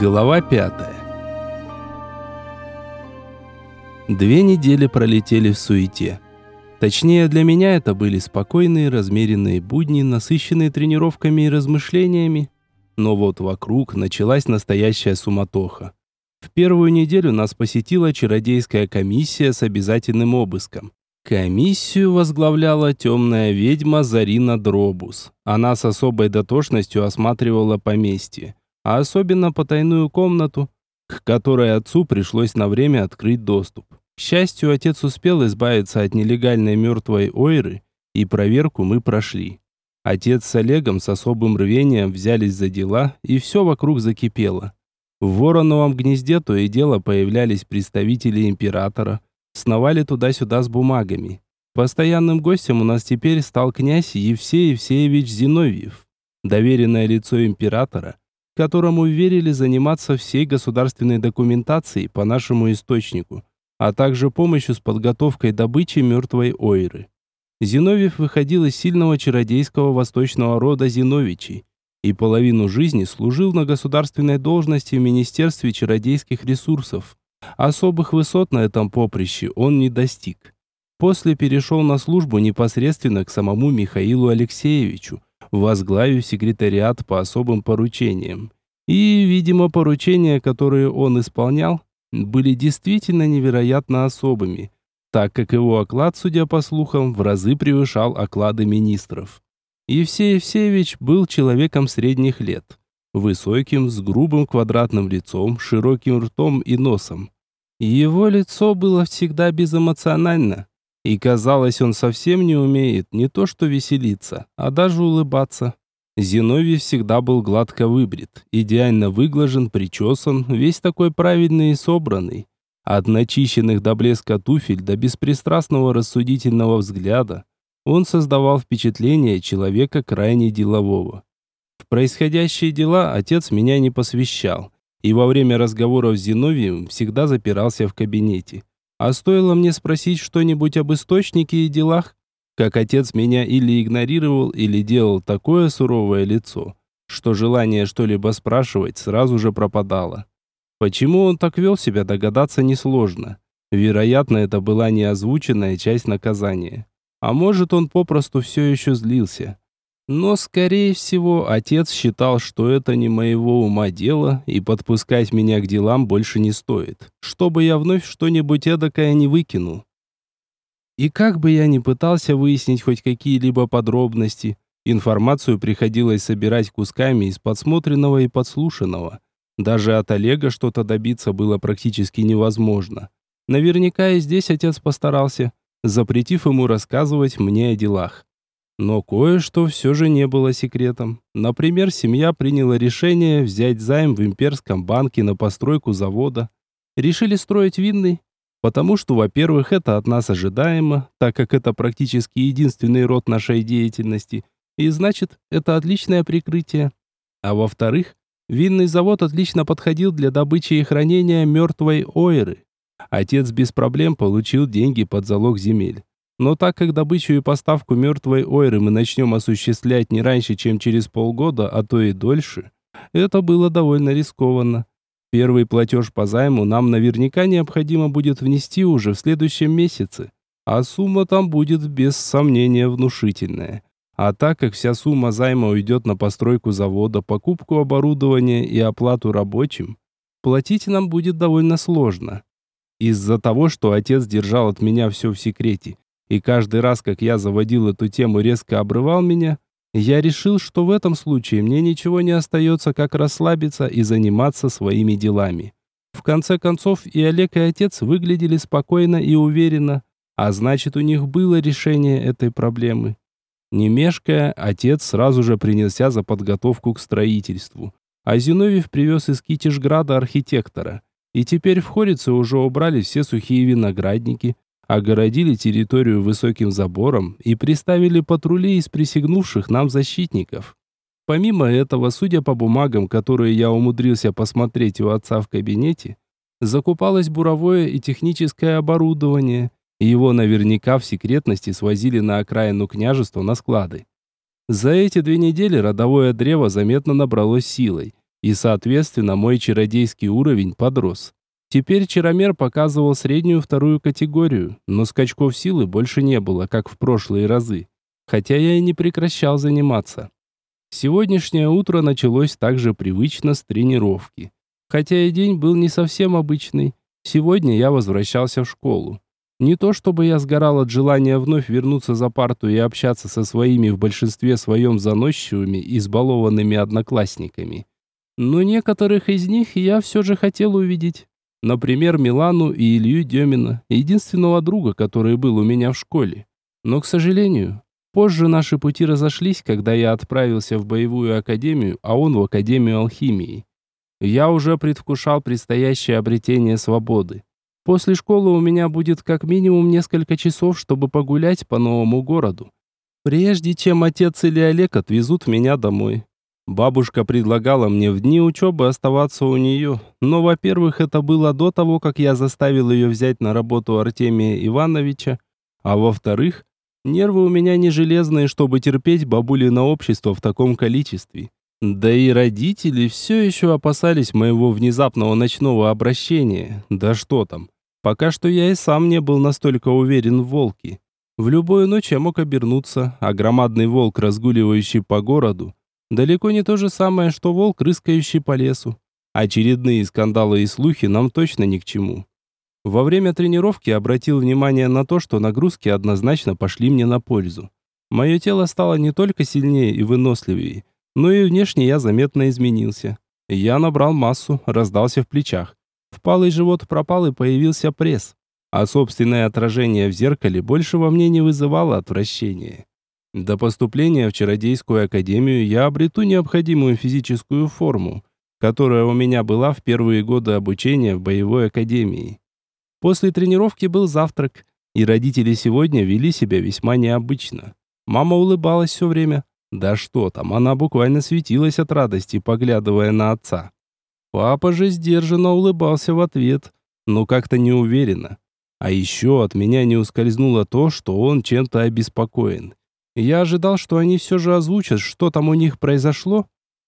Глава пятая. Две недели пролетели в суете. Точнее, для меня это были спокойные, размеренные будни, насыщенные тренировками и размышлениями. Но вот вокруг началась настоящая суматоха. В первую неделю нас посетила чародейская комиссия с обязательным обыском. Комиссию возглавляла темная ведьма Зарина Дробус. Она с особой дотошностью осматривала поместье а особенно потайную комнату, к которой отцу пришлось на время открыть доступ. К счастью, отец успел избавиться от нелегальной мертвой ойры, и проверку мы прошли. Отец с Олегом с особым рвением взялись за дела, и все вокруг закипело. В Вороновом гнезде то и дело появлялись представители императора, сновали туда-сюда с бумагами. Постоянным гостем у нас теперь стал князь Евсей Евсеевич Зиновьев, доверенное лицо императора, которому верили заниматься всей государственной документацией по нашему источнику, а также помощью с подготовкой добычи мертвой ойры. Зиновьев выходил из сильного чародейского восточного рода Зиновичей и половину жизни служил на государственной должности в Министерстве чародейских ресурсов. Особых высот на этом поприще он не достиг. После перешел на службу непосредственно к самому Михаилу Алексеевичу, возглавив секретариат по особым поручениям. И, видимо, поручения, которые он исполнял, были действительно невероятно особыми, так как его оклад, судя по слухам, в разы превышал оклады министров. Евсей Евсеевич был человеком средних лет, высоким, с грубым квадратным лицом, широким ртом и носом. Его лицо было всегда безэмоционально, и казалось, он совсем не умеет не то что веселиться, а даже улыбаться. Зиновий всегда был гладко выбрит, идеально выглажен, причесан, весь такой правильный и собранный. От начищенных до блеска туфель до беспристрастного рассудительного взгляда он создавал впечатление человека крайне делового. В происходящие дела отец меня не посвящал, и во время разговоров с Зиновием всегда запирался в кабинете. А стоило мне спросить что-нибудь об источнике и делах, как отец меня или игнорировал, или делал такое суровое лицо, что желание что-либо спрашивать сразу же пропадало. Почему он так вел себя, догадаться несложно. Вероятно, это была неозвученная часть наказания. А может, он попросту все еще злился. Но, скорее всего, отец считал, что это не моего ума дело, и подпускать меня к делам больше не стоит, чтобы я вновь что-нибудь эдакое не выкинул. И как бы я ни пытался выяснить хоть какие-либо подробности, информацию приходилось собирать кусками из подсмотренного и подслушанного. Даже от Олега что-то добиться было практически невозможно. Наверняка и здесь отец постарался, запретив ему рассказывать мне о делах. Но кое-что все же не было секретом. Например, семья приняла решение взять займ в имперском банке на постройку завода. Решили строить винный, потому что, во-первых, это от нас ожидаемо, так как это практически единственный род нашей деятельности, и значит, это отличное прикрытие. А во-вторых, винный завод отлично подходил для добычи и хранения мертвой ойры. Отец без проблем получил деньги под залог земель. Но так как добычу и поставку мертвой ойры мы начнем осуществлять не раньше, чем через полгода, а то и дольше, это было довольно рискованно. Первый платеж по займу нам наверняка необходимо будет внести уже в следующем месяце, а сумма там будет без сомнения внушительная. А так как вся сумма займа уйдет на постройку завода, покупку оборудования и оплату рабочим, платить нам будет довольно сложно. Из-за того, что отец держал от меня все в секрете, и каждый раз, как я заводил эту тему, резко обрывал меня, я решил, что в этом случае мне ничего не остается, как расслабиться и заниматься своими делами. В конце концов, и Олег, и отец выглядели спокойно и уверенно, а значит, у них было решение этой проблемы. Не мешкая, отец сразу же принялся за подготовку к строительству. А Зиновьев привез из Китежграда архитектора. И теперь в Хорице уже убрали все сухие виноградники, огородили территорию высоким забором и приставили патрули из присягнувших нам защитников. Помимо этого, судя по бумагам, которые я умудрился посмотреть у отца в кабинете, закупалось буровое и техническое оборудование, и его наверняка в секретности свозили на окраину княжества на склады. За эти две недели родовое древо заметно набралось силой, И, соответственно, мой чародейский уровень подрос. Теперь чаромер показывал среднюю вторую категорию, но скачков силы больше не было, как в прошлые разы. Хотя я и не прекращал заниматься. Сегодняшнее утро началось также привычно с тренировки. Хотя и день был не совсем обычный. Сегодня я возвращался в школу. Не то чтобы я сгорал от желания вновь вернуться за парту и общаться со своими в большинстве своем заносчивыми избалованными одноклассниками. Но некоторых из них я все же хотел увидеть. Например, Милану и Илью Демина, единственного друга, который был у меня в школе. Но, к сожалению, позже наши пути разошлись, когда я отправился в боевую академию, а он в академию алхимии. Я уже предвкушал предстоящее обретение свободы. После школы у меня будет как минимум несколько часов, чтобы погулять по новому городу. Прежде чем отец или Олег отвезут меня домой. Бабушка предлагала мне в дни учебы оставаться у нее, но, во-первых, это было до того, как я заставил ее взять на работу Артемия Ивановича, а во-вторых, нервы у меня не железные, чтобы терпеть бабулино общество в таком количестве. Да и родители все еще опасались моего внезапного ночного обращения. Да что там. Пока что я и сам не был настолько уверен в волке. В любую ночь я мог обернуться, а громадный волк, разгуливающий по городу, далеко не то же самое, что волк, рыскающий по лесу. Очередные скандалы и слухи нам точно ни к чему. Во время тренировки обратил внимание на то, что нагрузки однозначно пошли мне на пользу. Мое тело стало не только сильнее и выносливее, но и внешне я заметно изменился. Я набрал массу, раздался в плечах. Впалый живот пропал и появился пресс. А собственное отражение в зеркале больше во мне не вызывало отвращения. До поступления в чародейскую академию я обрету необходимую физическую форму, которая у меня была в первые годы обучения в боевой академии. После тренировки был завтрак, и родители сегодня вели себя весьма необычно. Мама улыбалась все время, да что там, она буквально светилась от радости, поглядывая на отца. Папа же сдержанно улыбался в ответ, но как-то неуверенно. А еще от меня не ускользнуло то, что он чем-то обеспокоен. Я ожидал, что они все же озвучат, что там у них произошло,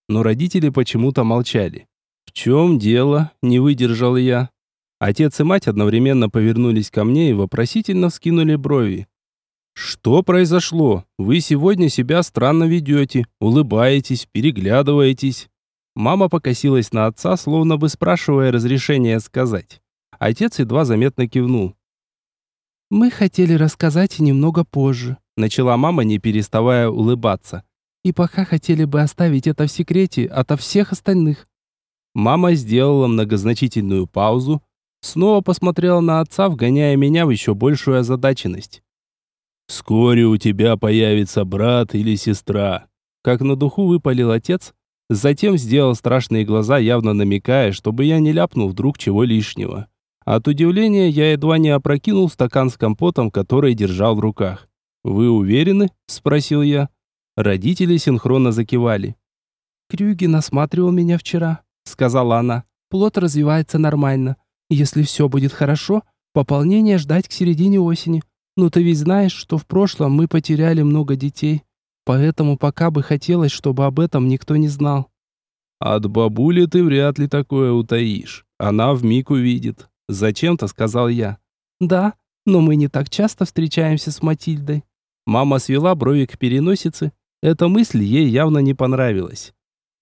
но родители почему-то молчали. «В чем дело?» – не выдержал я. Отец и мать одновременно повернулись ко мне и вопросительно вскинули брови. «Что произошло? Вы сегодня себя странно ведете, улыбаетесь, переглядываетесь». Мама покосилась на отца, словно бы спрашивая разрешения сказать. Отец едва заметно кивнул. «Мы хотели рассказать немного позже», — начала мама, не переставая улыбаться. «И пока хотели бы оставить это в секрете ото всех остальных». Мама сделала многозначительную паузу, снова посмотрела на отца, вгоняя меня в еще большую озадаченность. Вскоре у тебя появится брат или сестра. Как на духу выпалил отец, затем сделал страшные глаза, явно намекая, чтобы я не ляпнул вдруг чего лишнего. От удивления я едва не опрокинул стакан с компотом, который держал в руках. «Вы уверены?» – спросил я. Родители синхронно закивали. «Крюгин осматривал меня вчера», – сказала она. «Плод развивается нормально. Если все будет хорошо, пополнение ждать к середине осени. Ну ты ведь знаешь, что в прошлом мы потеряли много детей, поэтому пока бы хотелось, чтобы об этом никто не знал. От бабули ты вряд ли такое утаишь. Она вмиг увидит. Зачем-то сказал я. Да, но мы не так часто встречаемся с Матильдой. Мама свела брови к переносице. Эта мысль ей явно не понравилась.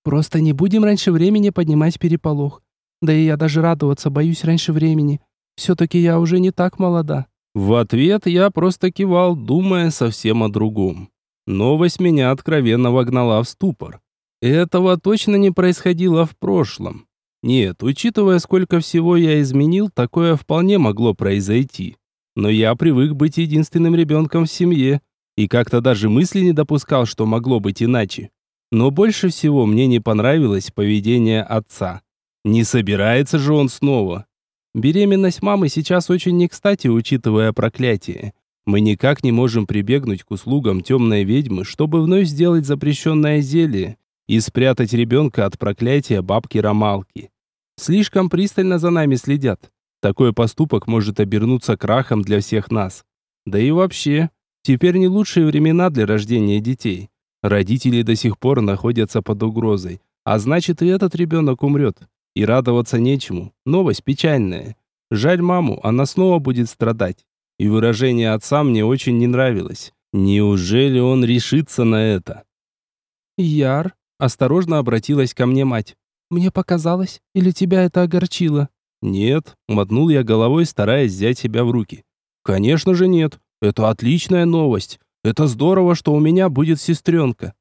Просто не будем раньше времени поднимать переполох. Да и я даже радоваться боюсь раньше времени. Все-таки я уже не так молода. В ответ я просто кивал, думая совсем о другом. Новость меня откровенно вогнала в ступор. Этого точно не происходило в прошлом. Нет, учитывая, сколько всего я изменил, такое вполне могло произойти. Но я привык быть единственным ребенком в семье, и как-то даже мысли не допускал, что могло быть иначе. Но больше всего мне не понравилось поведение отца. Не собирается же он снова. Беременность мамы сейчас очень не кстати, учитывая проклятие. Мы никак не можем прибегнуть к услугам темной ведьмы, чтобы вновь сделать запрещенное зелье и спрятать ребенка от проклятия бабки-ромалки. Слишком пристально за нами следят. Такой поступок может обернуться крахом для всех нас. Да и вообще, теперь не лучшие времена для рождения детей. Родители до сих пор находятся под угрозой, А значит, и этот ребенок умрет. И радоваться нечему. Новость печальная. Жаль маму, она снова будет страдать. И выражение отца мне очень не нравилось. Неужели он решится на это? Яр, осторожно обратилась ко мне мать. Мне показалось, или тебя это огорчило? Нет, мотнул я головой, стараясь взять себя в руки. Конечно же нет. Это отличная новость. Это здорово, что у меня будет сестренка.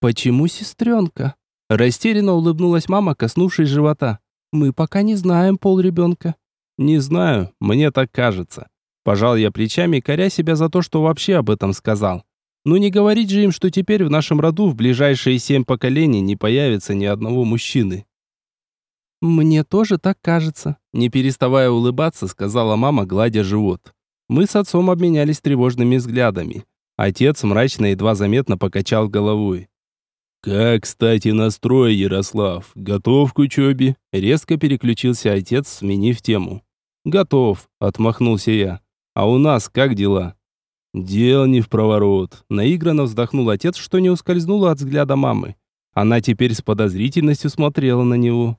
Почему сестренка? Растерянно улыбнулась мама, коснувшись живота. Мы пока не знаем пол ребенка. Не знаю, мне так кажется. Пожал я плечами, коря себя за то, что вообще об этом сказал. Ну не говорить же им, что теперь в нашем роду в ближайшие семь поколений не появится ни одного мужчины. Мне тоже так кажется, не переставая улыбаться, сказала мама, гладя живот. Мы с отцом обменялись тревожными взглядами. Отец мрачно едва заметно покачал головой. «Как, кстати, настрой, Ярослав? Готов к учебе?» Резко переключился отец, сменив тему. «Готов», — отмахнулся я. «А у нас как дела?» «Дело не в проворот», — наигранно вздохнул отец, что не ускользнуло от взгляда мамы. Она теперь с подозрительностью смотрела на него.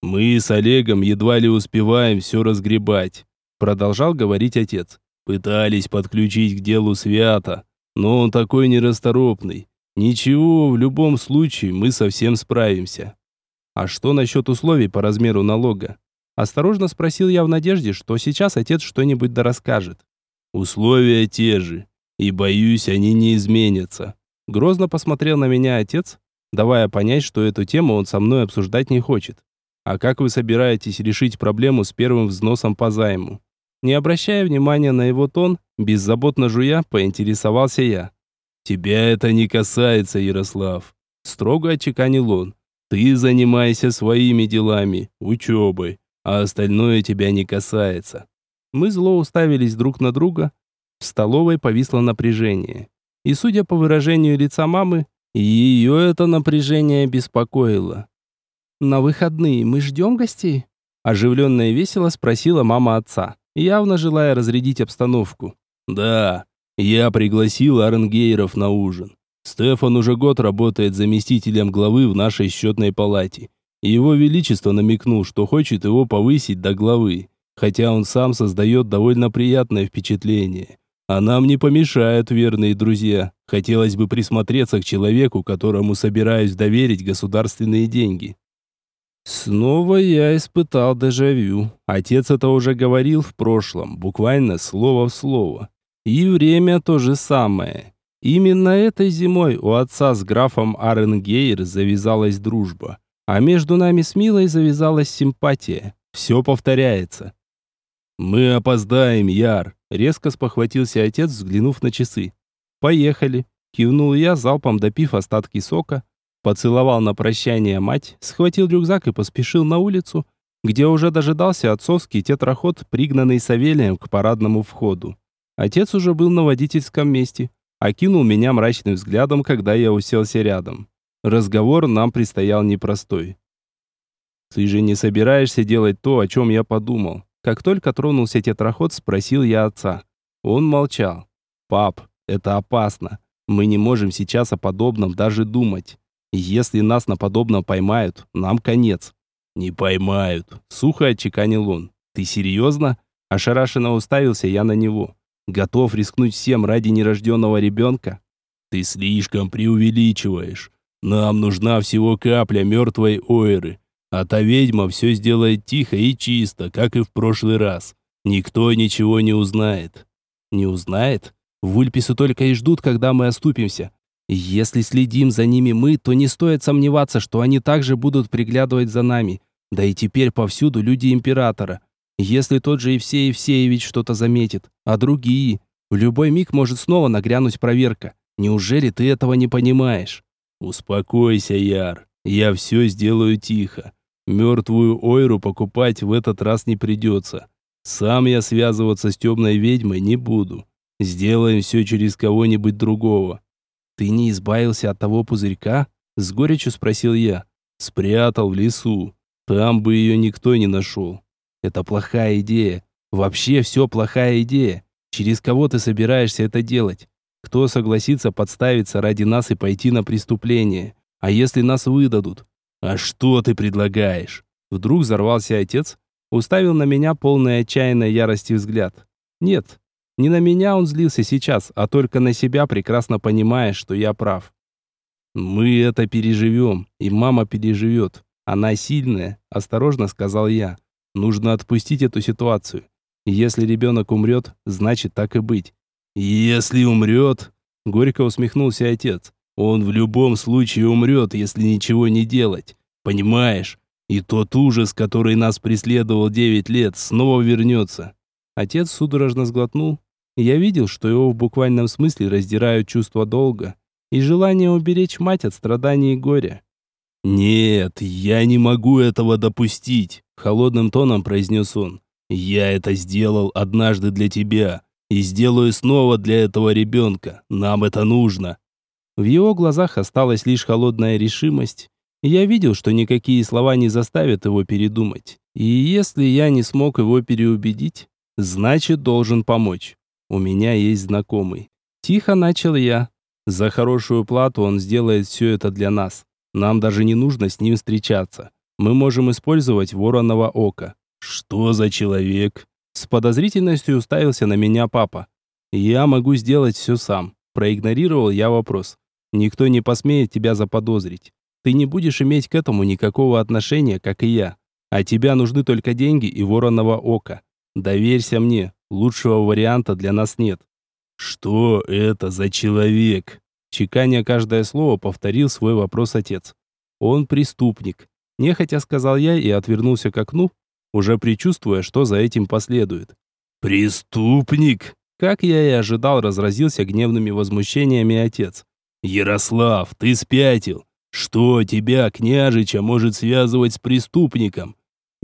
«Мы с Олегом едва ли успеваем все разгребать», — продолжал говорить отец. Пытались подключить к делу свято, но он такой нерасторопный. Ничего, в любом случае мы совсем справимся. А что насчет условий по размеру налога? Осторожно спросил я в надежде, что сейчас отец что-нибудь да расскажет. Условия те же, и боюсь, они не изменятся. Грозно посмотрел на меня отец, давая понять, что эту тему он со мной обсуждать не хочет. А как вы собираетесь решить проблему с первым взносом по займу? Не обращая внимания на его тон, беззаботно жуя, поинтересовался я. «Тебя это не касается, Ярослав», — строго отчеканил он. «Ты занимайся своими делами, учебой, а остальное тебя не касается». Мы зло уставились друг на друга. В столовой повисло напряжение. И, судя по выражению лица мамы, ее это напряжение беспокоило. «На выходные мы ждем гостей?» Оживленно и весело спросила мама отца явно желая разрядить обстановку. «Да, я пригласил Аренгейров на ужин. Стефан уже год работает заместителем главы в нашей счетной палате. Его величество намекнул, что хочет его повысить до главы, хотя он сам создает довольно приятное впечатление. А нам не помешают верные друзья. Хотелось бы присмотреться к человеку, которому собираюсь доверить государственные деньги. Снова я испытал дежавю. Отец это уже говорил в прошлом, буквально слово в слово. И время то же самое. Именно этой зимой у отца с графом Аренгейр завязалась дружба, а между нами с Милой завязалась симпатия. Все повторяется. «Мы опоздаем, Яр», — резко спохватился отец, взглянув на часы. «Поехали», — кивнул я, залпом допив остатки сока, Поцеловал на прощание мать, схватил рюкзак и поспешил на улицу, где уже дожидался отцовский тетраход, пригнанный Савелием к парадному входу. Отец уже был на водительском месте, окинул меня мрачным взглядом, когда я уселся рядом. Разговор нам предстоял непростой. «Ты же не собираешься делать то, о чем я подумал?» Как только тронулся тетраход, спросил я отца. Он молчал. «Пап, это опасно. Мы не можем сейчас о подобном даже думать. Если нас на подобном поймают, нам конец. Не поймают, сухо отчеканил он. Ты серьезно? Ошарашенно уставился я на него. Готов рискнуть всем ради нерожденного ребенка? Ты слишком преувеличиваешь. Нам нужна всего капля мертвой ойры. А та ведьма все сделает тихо и чисто, как и в прошлый раз. Никто ничего не узнает. Не узнает? В Ульпису только и ждут, когда мы оступимся. Если следим за ними мы, то не стоит сомневаться, что они также будут приглядывать за нами. Да и теперь повсюду люди императора. Если тот же Евсей Евсеевич что-то заметит, а другие, в любой миг может снова нагрянуть проверка. Неужели ты этого не понимаешь? Успокойся, Яр. Я все сделаю тихо. Мертвую Ойру покупать в этот раз не придется. Сам я связываться с темной ведьмой не буду. Сделаем все через кого-нибудь другого. «Ты не избавился от того пузырька?» С горечью спросил я. «Спрятал в лесу. Там бы ее никто не нашел. Это плохая идея. Вообще все плохая идея. Через кого ты собираешься это делать? Кто согласится подставиться ради нас и пойти на преступление? А если нас выдадут? «А что ты предлагаешь?» Вдруг взорвался отец, уставил на меня полный отчаянной ярости взгляд. Нет, не на меня он злился сейчас, а только на себя, прекрасно понимая, что я прав. «Мы это переживем, и мама переживет. Она сильная», – осторожно сказал я. «Нужно отпустить эту ситуацию. Если ребенок умрет, значит так и быть». «Если умрет?» – горько усмехнулся отец. «Он в любом случае умрет, если ничего не делать. Понимаешь? И тот ужас, который нас преследовал девять лет, снова вернется». Отец судорожно сглотнул. Я видел, что его в буквальном смысле раздирают чувство долга и желание уберечь мать от страданий и горя. «Нет, я не могу этого допустить», — холодным тоном произнес он. «Я это сделал однажды для тебя и сделаю снова для этого ребенка. Нам это нужно». В его глазах осталась лишь холодная решимость, я видел, что никакие слова не заставят его передумать. И если я не смог его переубедить, значит, должен помочь. У меня есть знакомый. Тихо начал я, за хорошую плату он сделает все это для нас. Нам даже не нужно с ним встречаться. Мы можем использовать вороного ока. Что за человек? С подозрительностью уставился на меня папа. Я могу сделать все сам. Проигнорировал я вопрос. Никто не посмеет тебя заподозрить. Ты не будешь иметь к этому никакого отношения, как и я. А тебя нужны только деньги и вороного ока. Доверься мне, лучшего варианта для нас нет. «Что это за человек?» Чеканя каждое слово, повторил свой вопрос отец. «Он преступник», – нехотя сказал я и отвернулся к окну, уже предчувствуя, что за этим последует. «Преступник?» Как я и ожидал, разразился гневными возмущениями отец. «Ярослав, ты спятил! Что тебя, княжича, может связывать с преступником?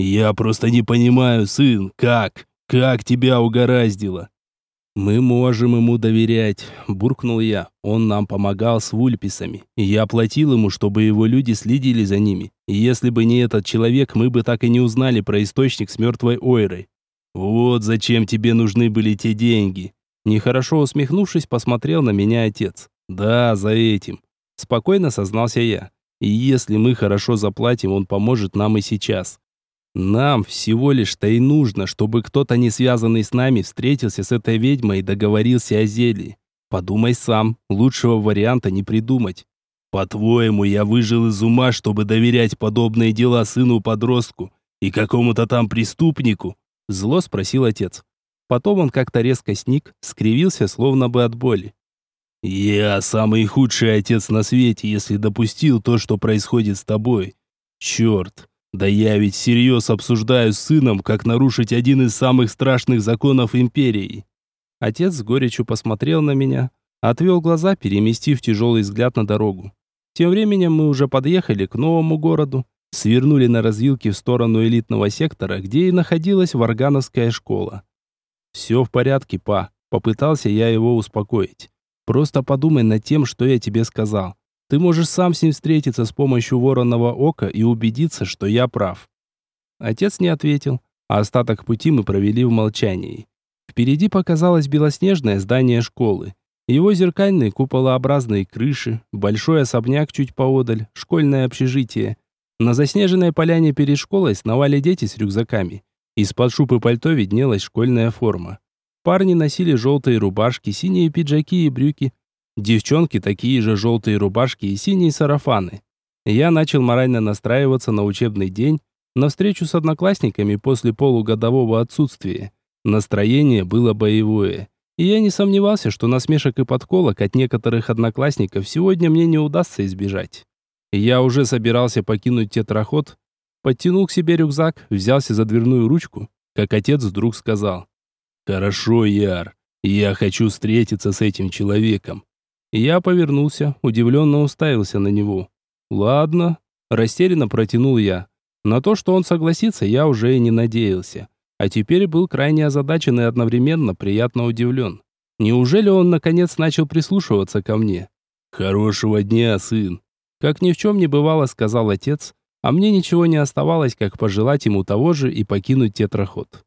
Я просто не понимаю, сын, как? Как тебя угораздило?» «Мы можем ему доверять», – буркнул я. «Он нам помогал с вульписами. Я платил ему, чтобы его люди следили за ними. Если бы не этот человек, мы бы так и не узнали про источник с мертвой Ойрой. Вот зачем тебе нужны были те деньги». Нехорошо усмехнувшись, посмотрел на меня отец. «Да, за этим». Спокойно сознался я. «И если мы хорошо заплатим, он поможет нам и сейчас. Нам всего лишь-то и нужно, чтобы кто-то, не связанный с нами, встретился с этой ведьмой и договорился о зелье. Подумай сам, лучшего варианта не придумать. По-твоему, я выжил из ума, чтобы доверять подобные дела сыну-подростку и какому-то там преступнику? Зло спросил отец. Потом он как-то резко сник, скривился, словно бы от боли. «Я самый худший отец на свете, если допустил то, что происходит с тобой. Черт, да я ведь всерьез обсуждаю с сыном, как нарушить один из самых страшных законов империи. Отец с горечью посмотрел на меня, отвел глаза, переместив тяжелый взгляд на дорогу. Тем временем мы уже подъехали к новому городу, свернули на развилке в сторону элитного сектора, где и находилась Варгановская школа. «Все в порядке, па», — попытался я его успокоить. «Просто подумай над тем, что я тебе сказал. Ты можешь сам с ним встретиться с помощью вороного ока и убедиться, что я прав». Отец не ответил, а остаток пути мы провели в молчании. Впереди показалось белоснежное здание школы. Его зеркальные куполообразные крыши, большой особняк чуть поодаль, школьное общежитие. На заснеженной поляне перед школой сновали дети с рюкзаками. Из-под шубы пальто виднелась школьная форма. Парни носили желтые рубашки, синие пиджаки и брюки, Девчонки такие же желтые рубашки и синие сарафаны. Я начал морально настраиваться на учебный день, на встречу с одноклассниками после полугодового отсутствия. Настроение было боевое. И я не сомневался, что насмешек и подколок от некоторых одноклассников сегодня мне не удастся избежать. Я уже собирался покинуть тетраход, подтянул к себе рюкзак, взялся за дверную ручку, как отец вдруг сказал. «Хорошо, Яр, я хочу встретиться с этим человеком. Я повернулся, удивленно уставился на него. «Ладно», – растерянно протянул я. На то, что он согласится, я уже и не надеялся. А теперь был крайне озадачен и одновременно приятно удивлен. Неужели он наконец начал прислушиваться ко мне? «Хорошего дня, сын!» Как ни в чем не бывало, сказал отец, а мне ничего не оставалось, как пожелать ему того же и покинуть тетраход.